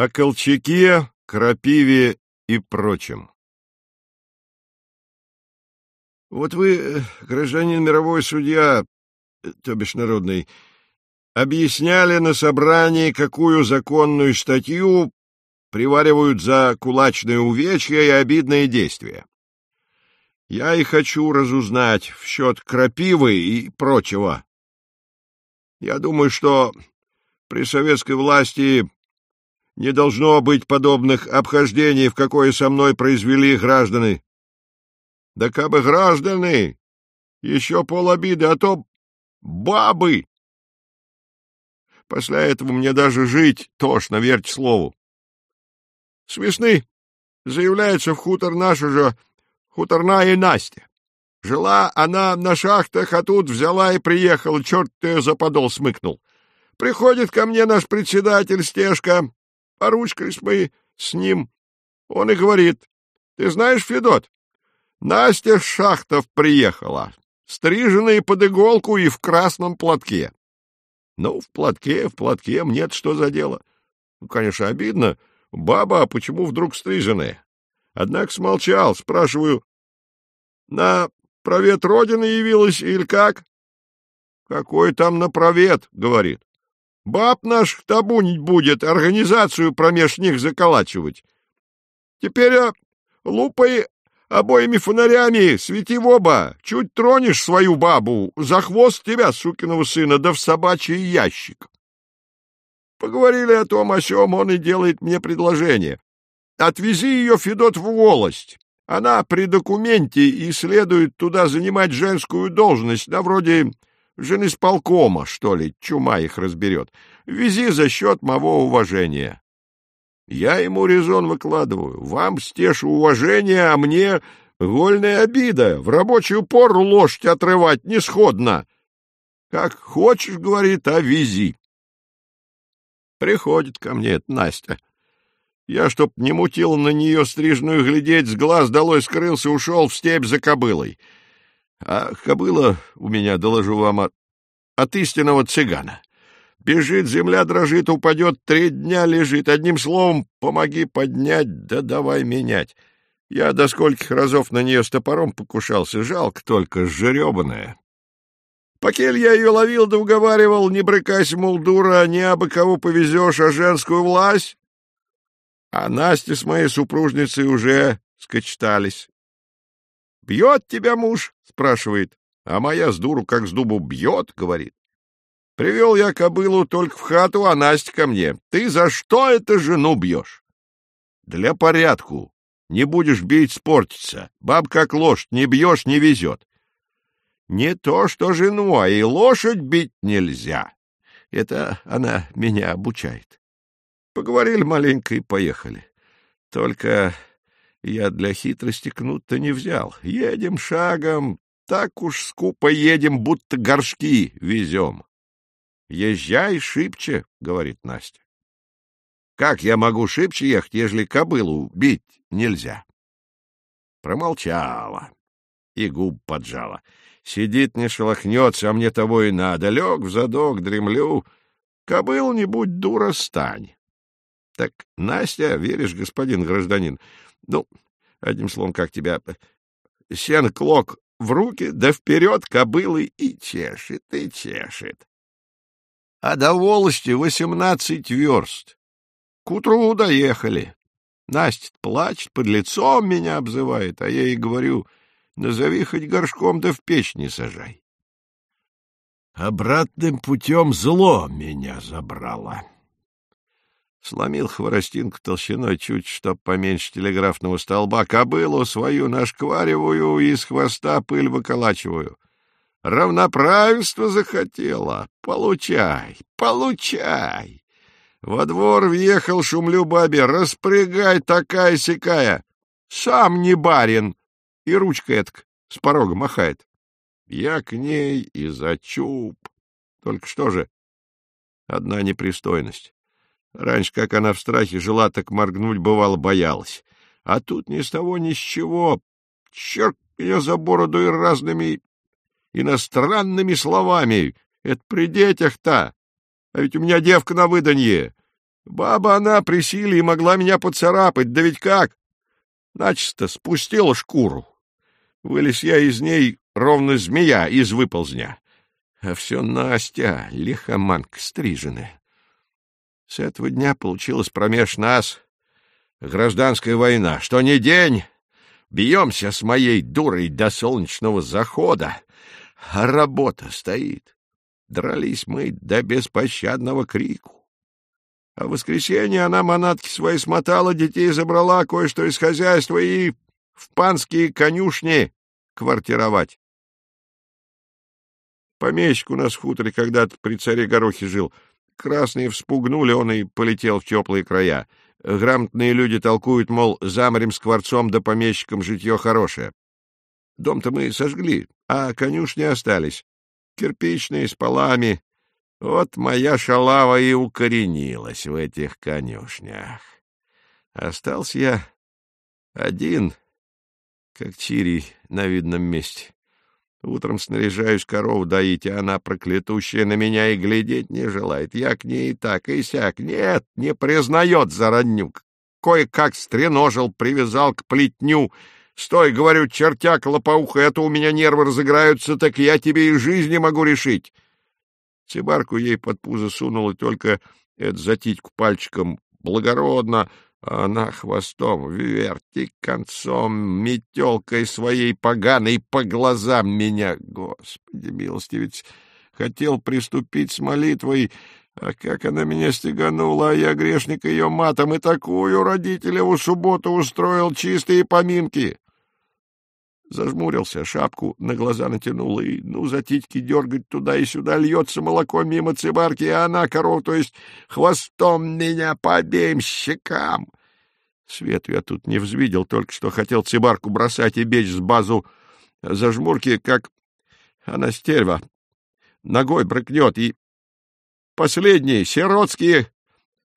О Колчаке, Крапиве и прочем. Вот вы, гражданин мировой судья, то бишь народный, объясняли на собрании, какую законную статью приваривают за кулачные увечья и обидные действия. Я и хочу разузнать в счет крапивы и прочего. Я думаю, что при советской власти не должно быть подобных обхождений, в какое со мной произвели граждане. Да кабы граждане, еще полобиды, а то бабы. После этого мне даже жить тошно, верьте слову. С весны заявляется в хутор наша же хуторная Настя. Жила она на шахтах, а тут взяла и приехала, черт ты за подол смыкнул. Приходит ко мне наш председатель Стежка, поручкались мы с ним. Он и говорит, ты знаешь, Федот, Настя шахтов приехала, стриженная под иголку и в красном платке. Ну, в платке, в платке, мне что за дело? Ну, конечно, обидно. Баба, а почему вдруг стриженная? Однако смолчал, спрашиваю, на провет Родины явилась или как? Какой там на провет, говорит. Баб наш табунить будет, организацию промеж них заколачивать. Теперь а, лупай обоими фонарями, свети в оба. Чуть тронешь свою бабу, за хвост тебя, сукиного сына, да в собачий ящик. Поговорили о том о сём, он и делает мне предложение. Отвези ее, Федот, в волость. Она при документе и следует туда занимать женскую должность, да вроде женисполкома, что ли, чума их разберет. Вези за счет моего уважения. Я ему резон выкладываю. Вам, стеж, уважение, а мне гольная обида. В рабочую пору лошадь отрывать не сходно. Как хочешь, говорит, а вези. Приходит ко мне эта Настя. Я, чтоб не мутил на нее стрижную глядеть, с глаз долой скрылся, ушел в степь за кобылой. А кобыла у меня, доложу вам, от, от истинного цыгана. Бежит, земля дрожит, упадет, три дня лежит. Одним словом, помоги поднять, да давай менять. Я до скольких разов на нее с топором покушался, жалко только, сжеребанная. Покель я ее ловил да уговаривал, не брыкайся, мол, дура, не абы кого повезешь, а женскую власть, а Настя с моей супружницей уже скочтались. — Бьет тебя муж? — спрашивает. А моя с дуру как с дубу бьет, — говорит. Привел я кобылу только в хату, а Настя ко мне. Ты за что это жену бьешь? Для порядку. Не будешь бить, спортиться. Баб как лошадь, не бьешь, не везет. Не то что жену, а и лошадь бить нельзя. Это она меня обучает. Поговорили маленько и поехали. Только я для хитрости кнут-то не взял. Едем шагом, так уж скупо едем, будто горшки везем. — Езжай шибче, — говорит Настя. — Как я могу шибче ехать, ежели кобылу бить нельзя? Промолчала и губ поджала. Сидит, не шелохнется, а мне того и надо. Лег в задок, дремлю. Кобыл, не будь дура, стань. Так, Настя, веришь, господин гражданин? Ну, одним словом, как тебя... Сен-клок в руки, да вперед кобылы и чешет, и чешет. А до волости восемнадцать верст. К утру доехали. Настя плачет, под лицом меня обзывает, а я ей говорю, назови хоть горшком, да в печь не сажай. Обратным путем зло меня забрало. Сломил хворостинку толщиной чуть, чтоб поменьше телеграфного столба, кобылу свою нашквариваю и из хвоста пыль выколачиваю. Равноправенство захотела. Получай, получай. Во двор въехал, шумлю бабе, распрягай такая-сякая. Сам не барин. И ручка этак с порога махает. Я к ней и зачуп. Только что же? Одна непристойность. Раньше, как она в страхе жила, так моргнуть, бывало, боялась. А тут ни с того, ни с чего. Черт меня за бороду и разными иностранными словами. Это при детях-то. А ведь у меня девка на выданье. Баба она при силе и могла меня поцарапать, да ведь как? Начисто спустила шкуру. Вылез я из ней, ровно змея из выползня. А все Настя, лихоманка стриженная. С этого дня получилось промеж нас гражданская война. Что ни день, бьемся с моей дурой до солнечного захода, а работа стоит. Дрались мы до беспощадного крику. А в воскресенье она манатки свои смотала, детей забрала, кое-что из хозяйства и в панские конюшни квартировать. Помещик у нас в хуторе когда-то при царе Горохе жил. Красные вспугнули, он и полетел в теплые края. Грамотные люди толкуют, мол, заморем скворцом да помещиком житье хорошее. Дом-то мы сожгли, а конюшни остались. Кирпичные, с полами. Вот моя шалава и укоренилась в этих конюшнях. Остался я один, как чирий на видном месте. Утром снаряжаюсь корову доить, а она, проклятущая, на меня и глядеть не желает. Я к ней и так, и сяк. Нет, не признает зароднюк. Кое-как стреножил, привязал к плетню. Стой, говорю, чертяк лопоуха, это у меня нервы разыграются, так я тебе и жизни могу решить. Цибарку ей под пузо сунул, и только это затитьку пальчиком благородно она хвостом верти концом, метелкой своей поганой по глазам меня. Господи, милостивец, хотел приступить с молитвой, а как она меня стеганула, а я, грешник, ее матом, и такую родителеву субботу устроил чистые поминки. Зажмурился, шапку на глаза натянул, и, ну, за титьки дергать туда и сюда, льется молоко мимо цибарки, а она, коров, то есть хвостом меня по обеим щекам. Свету я тут не взвидел, только что хотел цибарку бросать и бечь с базу зажмурки, как она стерва ногой брыкнет и последние сиротские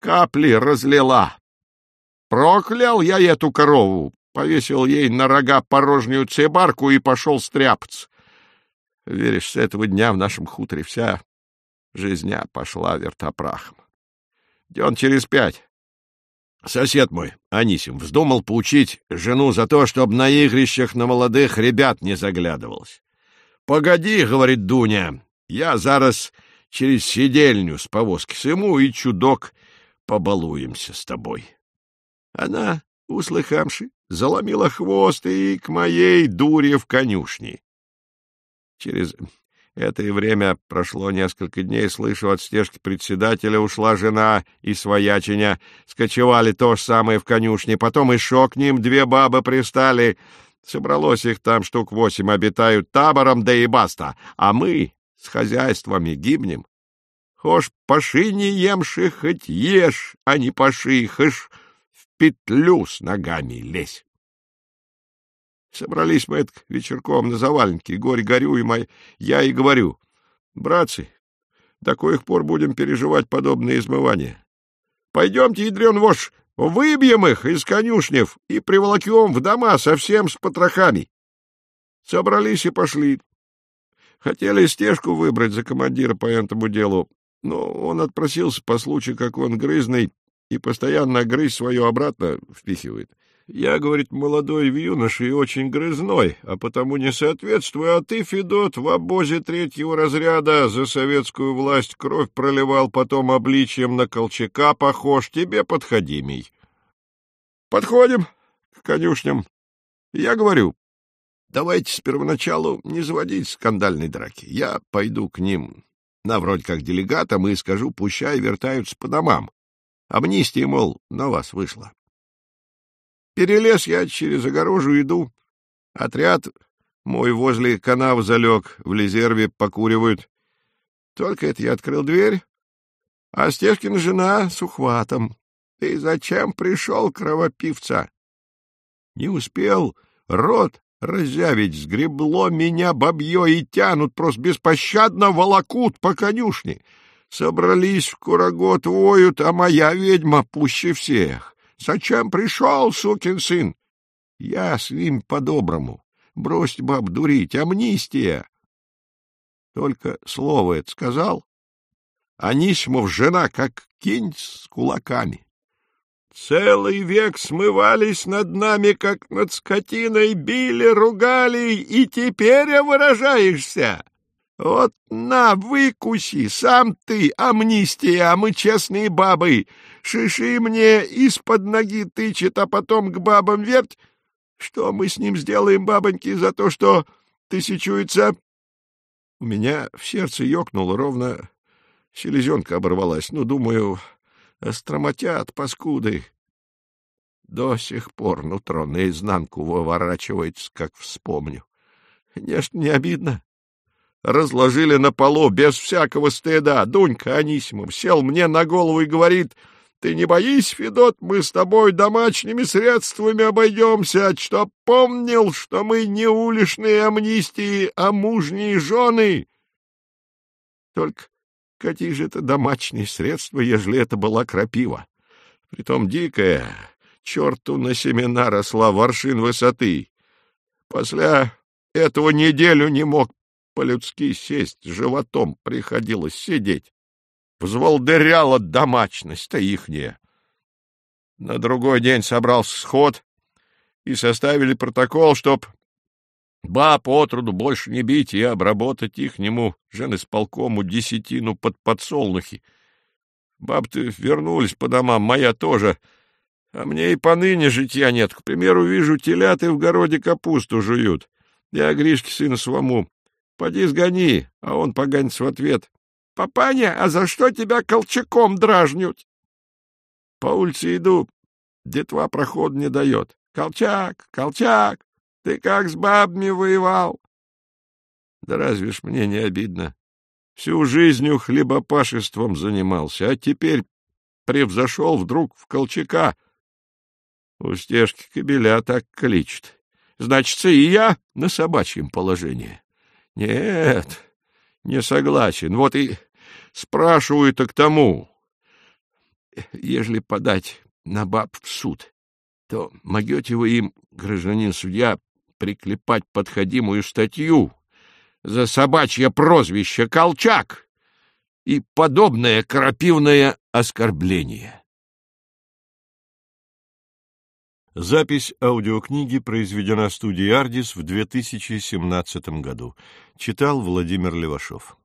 капли разлила. Проклял я эту корову, повесил ей на рога порожнюю цибарку и пошел стряпаться. Веришь, с этого дня в нашем хуторе вся жизня пошла вертопрахом. Дён через пять. Сосед мой, Анисим, вздумал поучить жену за то, чтобы на игрищах на молодых ребят не заглядывалась. — Погоди, — говорит Дуня, — я зараз через сидельню с повозки сыму и чудок побалуемся с тобой. Она, услыхавши, заломила хвост и к моей дуре в конюшне. Через это время прошло несколько дней, слышу, от стежки председателя ушла жена и своячиня, скочевали то же самое в конюшне, потом и шок к ним две бабы пристали. Собралось их там штук восемь, обитают табором, да и баста, а мы с хозяйствами гибнем. Хошь паши не емши, хоть ешь, а не паши, хошь петлю с ногами лезь. Собрались мы это вечерком на заваленке, и мой... я и говорю, братцы, до коих пор будем переживать подобные измывания? Пойдемте, ядрен вож, выбьем их из конюшнев и приволокем в дома совсем с потрохами. Собрались и пошли. Хотели стежку выбрать за командира по этому делу, но он отпросился по случаю, как он грызный, и постоянно грызть свое обратно впихивает. Я, говорит, молодой в юноше и очень грызной, а потому не соответствую, а ты, Федот, в обозе третьего разряда за советскую власть кровь проливал, потом обличием на Колчака похож, тебе подходимей. Подходим к конюшням. Я говорю, давайте с первоначалу не заводить скандальной драки. Я пойду к ним на вроде как делегатом и скажу, пущай вертаются по домам. Амнистия, мол, на вас вышла. Перелез я через огорожу, иду. Отряд мой возле канав залег, в резерве покуривают. Только это я открыл дверь, а Стешкина жена с ухватом. Ты зачем пришел, кровопивца? Не успел рот разявить, сгребло меня бабье и тянут, просто беспощадно волокут по конюшне. Собрались в курагот, воют, а моя ведьма пуще всех. Зачем пришел, сукин сын? Я с ним по-доброму. Брось баб дурить, амнистия. Только слово это сказал, Анисимов жена, как кинь с кулаками. Целый век смывались над нами, как над скотиной, били, ругали, и теперь выражаешься. Вот на, выкуси, сам ты, амнистия, а мы честные бабы. Шиши мне из-под ноги тычет, а потом к бабам верть. Что мы с ним сделаем, бабоньки, за то, что тысячуется? У меня в сердце ёкнуло ровно, селезенка оборвалась. Ну, думаю, остромотят, паскуды. До сих пор нутро наизнанку выворачивается, как вспомню. Конечно, не обидно. Разложили на полу без всякого стыда. Дунька Анисимов сел мне на голову и говорит, «Ты не боись, Федот, мы с тобой домашними средствами обойдемся, что помнил, что мы не уличные амнистии, а мужние жены». Только какие же это домашние средства, ежели это была крапива? Притом дикая, черту на семена росла воршин высоты. После этого неделю не мог по-людски сесть, животом приходилось сидеть. Взволдыряла домачность-то ихняя. На другой день собрался сход и составили протокол, чтоб баб отроду больше не бить и обработать ихнему женысполкому десятину под подсолнухи. Баб-то вернулись по домам, моя тоже, а мне и поныне житья нет. К примеру, вижу, телята в городе капусту жуют. Я Гришке сына своему Поди сгони, а он поганец в ответ. — Папаня, а за что тебя колчаком дражнют? По улице иду, детва проход не дает. Колчак, Колчак, ты как с бабами воевал? Да разве ж мне не обидно? Всю жизнью хлебопашеством занимался, а теперь превзошел вдруг в Колчака. У стежки кобеля так кличет. Значится, и я на собачьем положении. Нет, не согласен. Вот и спрашиваю-то к тому. Ежели подать на баб в суд, то могете вы им, гражданин судья, приклепать подходимую статью за собачье прозвище «Колчак» и подобное крапивное оскорбление. Запись аудиокниги произведена студией «Ардис» в 2017 году. Читал Владимир Левашов.